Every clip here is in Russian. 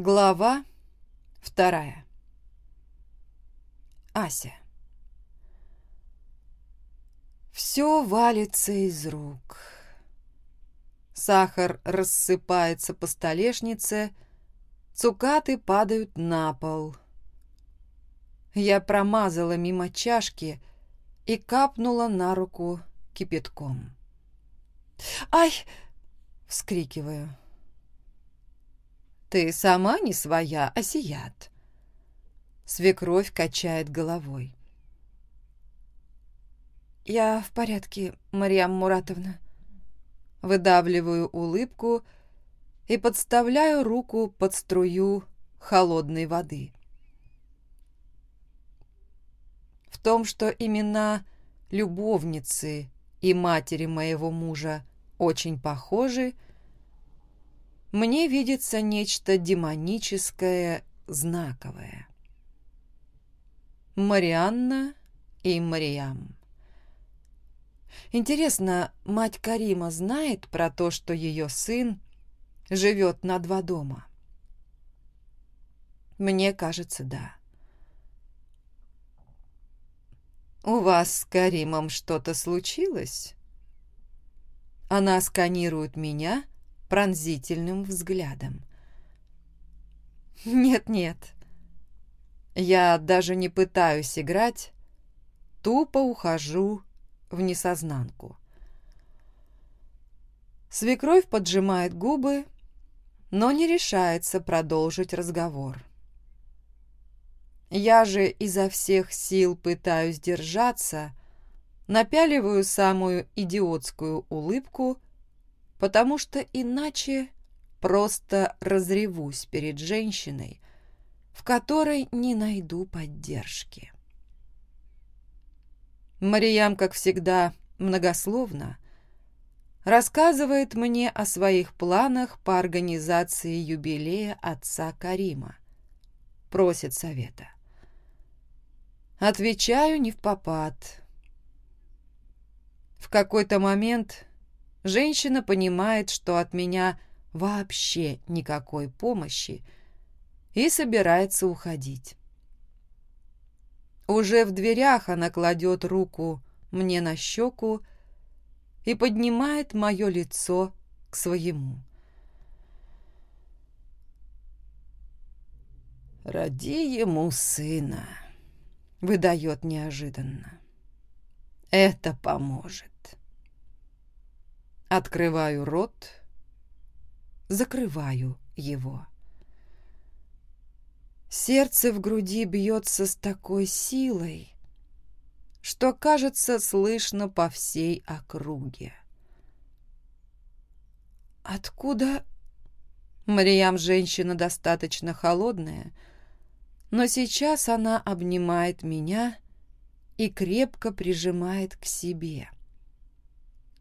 Глава вторая. Ася. Все валится из рук. Сахар рассыпается по столешнице, цукаты падают на пол. Я промазала мимо чашки и капнула на руку кипятком. «Ай!» — вскрикиваю. «Ты сама не своя, а сият». Свекровь качает головой. «Я в порядке, Марьям Муратовна». Выдавливаю улыбку и подставляю руку под струю холодной воды. В том, что имена любовницы и матери моего мужа очень похожи, — мне видится нечто демоническое, знаковое. Марианна и Мариам. Интересно, мать Карима знает про то, что ее сын живет на два дома? Мне кажется, да. «У вас с Каримом что-то случилось?» Она сканирует меня пронзительным взглядом. «Нет-нет, я даже не пытаюсь играть, тупо ухожу в несознанку». Свекровь поджимает губы, но не решается продолжить разговор. Я же изо всех сил пытаюсь держаться, напяливаю самую идиотскую улыбку потому что иначе просто разревусь перед женщиной, в которой не найду поддержки. Мариям, как всегда, многословно рассказывает мне о своих планах по организации юбилея отца Карима. Просит совета. Отвечаю не в попад. В какой-то момент Женщина понимает, что от меня вообще никакой помощи, и собирается уходить. Уже в дверях она кладет руку мне на щеку и поднимает мое лицо к своему. «Роди ему сына», — выдает неожиданно. «Это поможет». Открываю рот, закрываю его. Сердце в груди бьется с такой силой, что, кажется, слышно по всей округе. Откуда... Мариям женщина достаточно холодная, но сейчас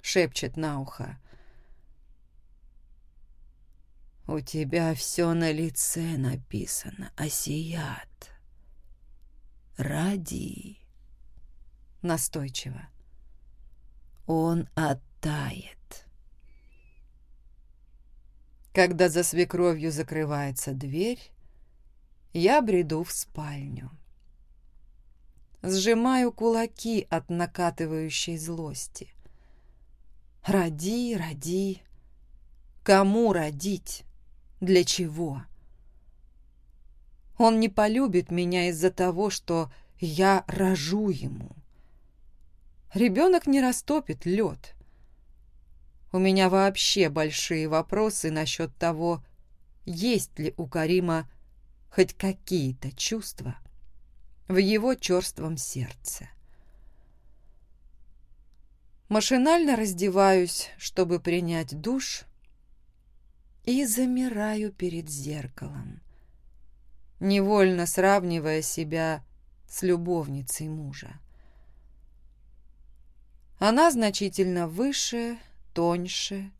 она обнимает меня и крепко прижимает к себе. — шепчет на ухо. «У тебя все на лице написано, осият. Ради». Настойчиво. «Он оттает». Когда за свекровью закрывается дверь, я бреду в спальню. Сжимаю кулаки от накатывающей злости. Роди, роди. Кому родить? Для чего? Он не полюбит меня из-за того, что я рожу ему. Ребенок не растопит лед. У меня вообще большие вопросы насчет того, есть ли у Карима хоть какие-то чувства в его черством сердце. Машинально раздеваюсь, чтобы принять душ, и замираю перед зеркалом, невольно сравнивая себя с любовницей мужа. Она значительно выше, тоньше,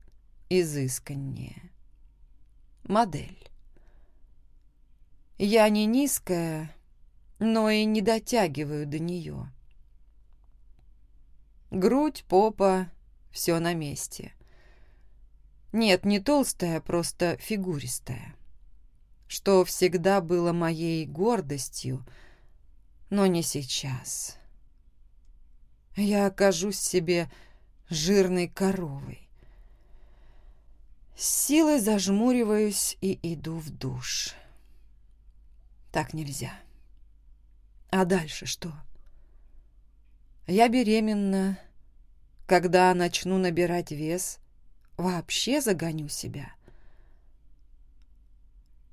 изысканнее. Модель. Я не низкая, но и не дотягиваю до нее. Грудь, попа, все на месте. Нет, не толстая, просто фигуристая. Что всегда было моей гордостью, но не сейчас. Я окажусь себе жирной коровой. С силой зажмуриваюсь и иду в душ. Так нельзя. А дальше что? — Я беременна. Когда начну набирать вес, вообще загоню себя.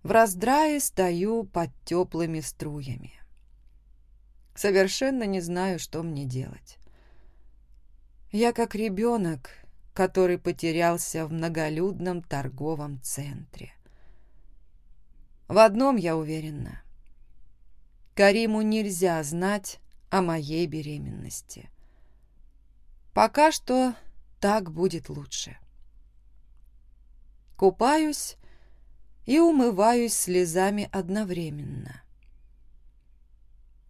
В раздрае стою под теплыми струями. Совершенно не знаю, что мне делать. Я как ребенок, который потерялся в многолюдном торговом центре. В одном я уверена. Кариму нельзя знать о моей беременности. Пока что так будет лучше. Купаюсь и умываюсь слезами одновременно.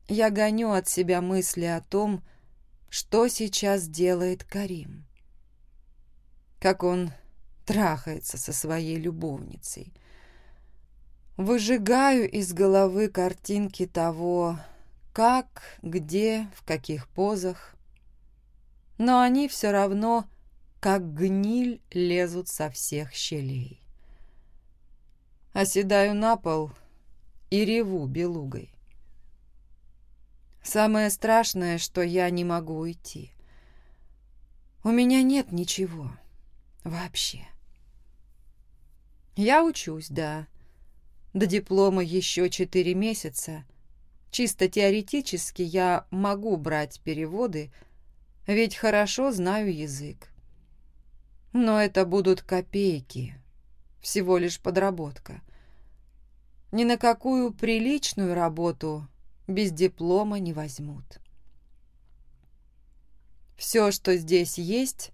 Я гоню от себя мысли о том, что сейчас делает Карим. Как он трахается со своей любовницей. Выжигаю из головы картинки того, как, где, в каких позах. Но они все равно, как гниль, лезут со всех щелей. Оседаю на пол и реву белугой. Самое страшное, что я не могу уйти. У меня нет ничего. Вообще. Я учусь, да. До диплома еще четыре месяца — Чисто теоретически я могу брать переводы, ведь хорошо знаю язык. Но это будут копейки, всего лишь подработка. Ни на какую приличную работу без диплома не возьмут. Все, что здесь есть,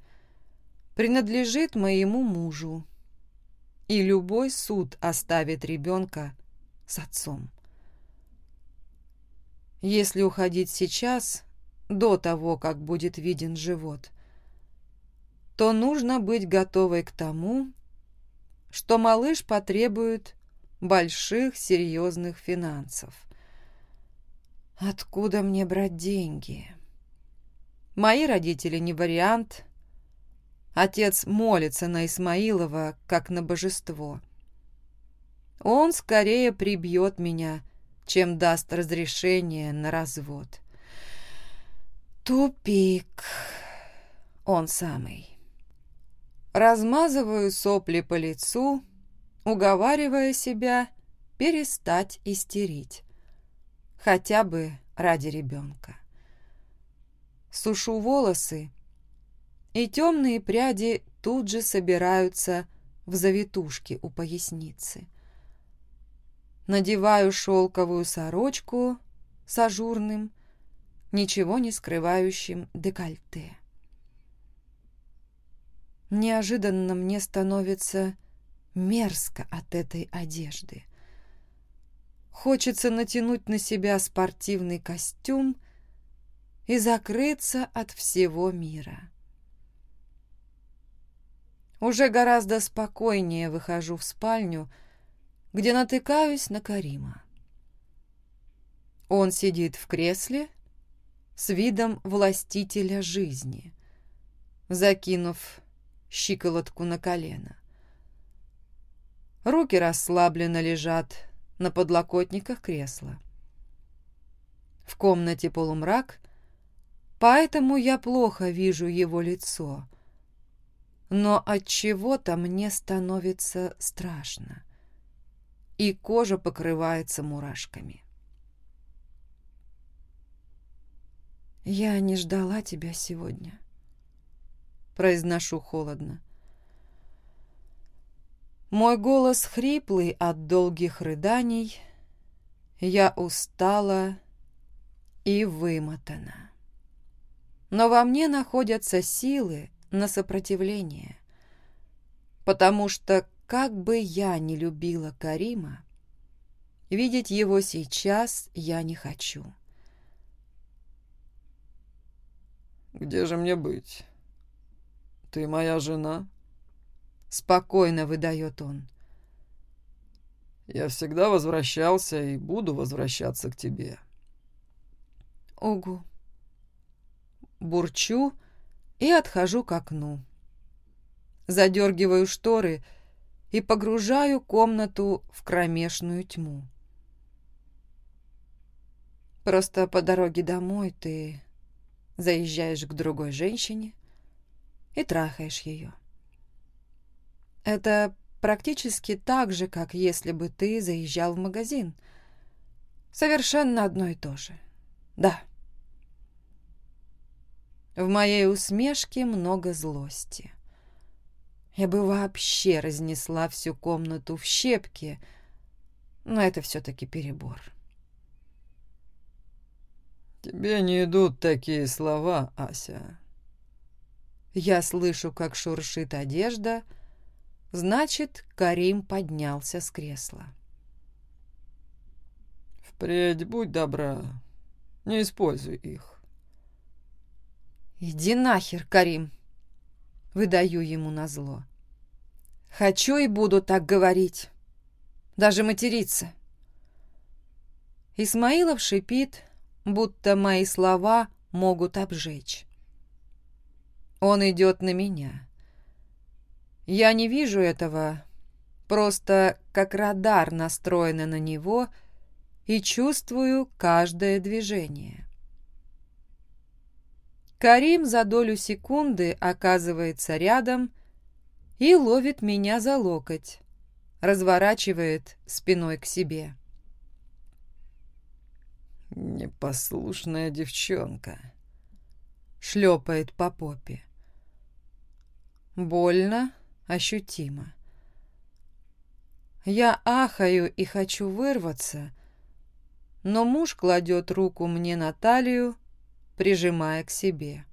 принадлежит моему мужу, и любой суд оставит ребенка с отцом. Если уходить сейчас, до того, как будет виден живот, то нужно быть готовой к тому, что малыш потребует больших серьезных финансов. Откуда мне брать деньги? Мои родители не вариант. Отец молится на Исмаилова, как на божество. Он скорее прибьет меня, чем даст разрешение на развод. Тупик. Он самый. Размазываю сопли по лицу, уговаривая себя перестать истерить. Хотя бы ради ребенка. Сушу волосы, и темные пряди тут же собираются в завитушки у поясницы надеваю шелковую сорочку с ажурным, ничего не скрывающим декольте. Неожиданно мне становится мерзко от этой одежды. Хочется натянуть на себя спортивный костюм и закрыться от всего мира. Уже гораздо спокойнее выхожу в спальню, где натыкаюсь на Карима. Он сидит в кресле с видом властителя жизни, закинув щиколотку на колено. Руки расслабленно лежат на подлокотниках кресла. В комнате полумрак, поэтому я плохо вижу его лицо. Но от чего-то мне становится страшно и кожа покрывается мурашками. «Я не ждала тебя сегодня», — произношу холодно. Мой голос хриплый от долгих рыданий. Я устала и вымотана. Но во мне находятся силы на сопротивление, потому что как бы я ни любила Карима, видеть его сейчас я не хочу. «Где же мне быть? Ты моя жена?» Спокойно выдает он. «Я всегда возвращался и буду возвращаться к тебе». «Угу». Бурчу и отхожу к окну. Задергиваю шторы и и погружаю комнату в кромешную тьму. Просто по дороге домой ты заезжаешь к другой женщине и трахаешь ее. Это практически так же, как если бы ты заезжал в магазин. Совершенно одно и то же. Да. В моей усмешке много злости. — Я бы вообще разнесла всю комнату в щепки, но это все-таки перебор. «Тебе не идут такие слова, Ася». Я слышу, как шуршит одежда, значит, Карим поднялся с кресла. «Впредь будь добра, не используй их». «Иди нахер, Карим!» Выдаю ему назло. «Хочу и буду так говорить. Даже материться». Исмаилов шипит, будто мои слова могут обжечь. Он идет на меня. Я не вижу этого, просто как радар настроена на него и чувствую каждое движение. Карим за долю секунды оказывается рядом и ловит меня за локоть, разворачивает спиной к себе. «Непослушная девчонка», — шлепает по попе. Больно, ощутимо. Я ахаю и хочу вырваться, но муж кладет руку мне на талию, прижимая к себе.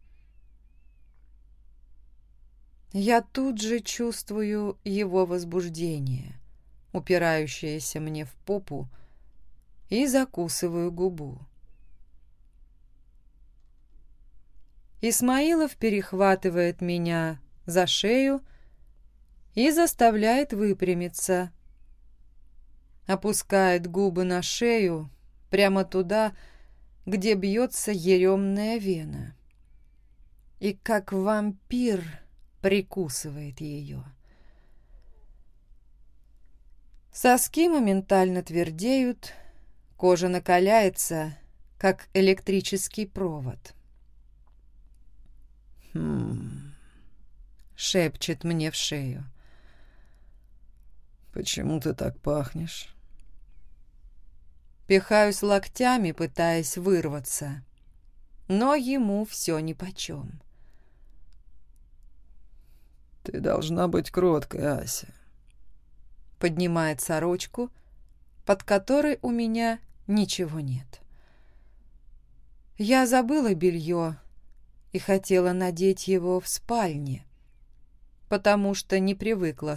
Я тут же чувствую его возбуждение, упирающееся мне в попу, и закусываю губу. Исмаилов перехватывает меня за шею и заставляет выпрямиться. Опускает губы на шею, прямо туда, где бьется еремная вена. И как вампир прикусывает ее. Соски моментально твердеют, Кожа накаляется, как электрический провод. «Хм...» — шепчет мне в шею. «Почему ты так пахнешь?» Пихаюсь локтями, пытаясь вырваться, но ему все нипочем. «Ты должна быть кроткой, Ася». Поднимает сорочку, под которой у меня ничего нет. Я забыла белье и хотела надеть его в спальне, потому что не привыкла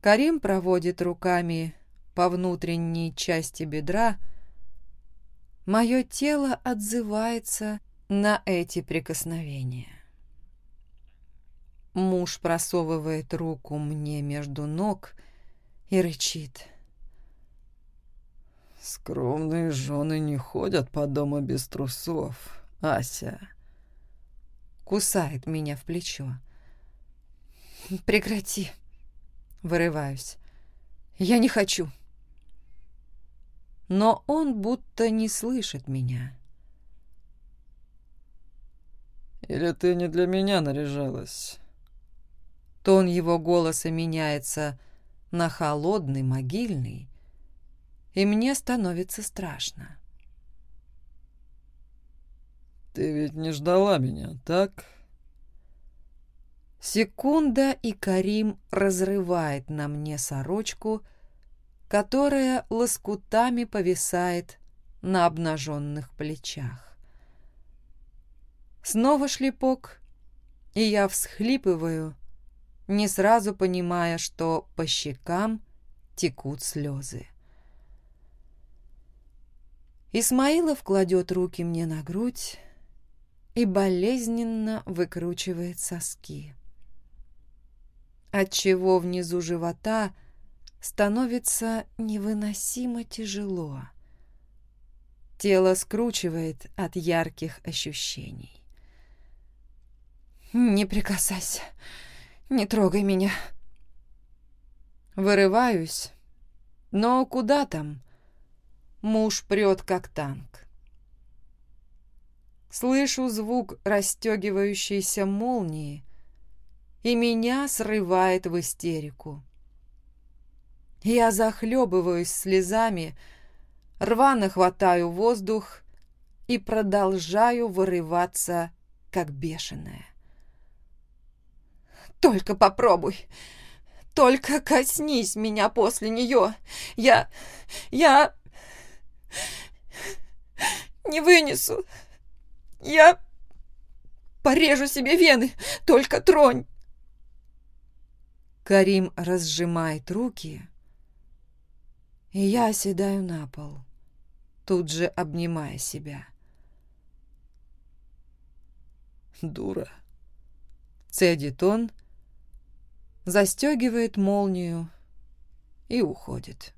спать без него. Карим проводит руками по внутренней части бедра. Мое тело отзывается на эти прикосновения. Муж просовывает руку мне между ног и рычит. «Скромные жены не ходят по дому без трусов, Ася». Кусает меня в плечо. «Прекрати!» Вырываюсь. «Я не хочу!» Но он будто не слышит меня. «Или ты не для меня наряжалась?» Тон его голоса меняется на холодный, могильный, и мне становится страшно. «Ты ведь не ждала меня, так?» Секунда, и Карим разрывает на мне сорочку, которая лоскутами повисает на обнаженных плечах. Снова шлепок, и я всхлипываю, не сразу понимая, что по щекам текут слезы. Исмаилов кладет руки мне на грудь и болезненно выкручивает соски. отчего внизу живота становится невыносимо тяжело. Тело скручивает от ярких ощущений. «Не прикасайся, не трогай меня». Вырываюсь, но куда там? Муж прет, как танк. Слышу звук расстегивающейся молнии, и меня срывает в истерику. Я захлебываюсь слезами, рвано хватаю воздух и продолжаю вырываться, как бешеная. «Только попробуй! Только коснись меня после нее! Я... я... не вынесу! Я...» порежу себе вены, только тронь. Карим разжимает руки, и я оседаю на пол, тут же обнимая себя. «Дура!» Цедит он, застегивает молнию и уходит.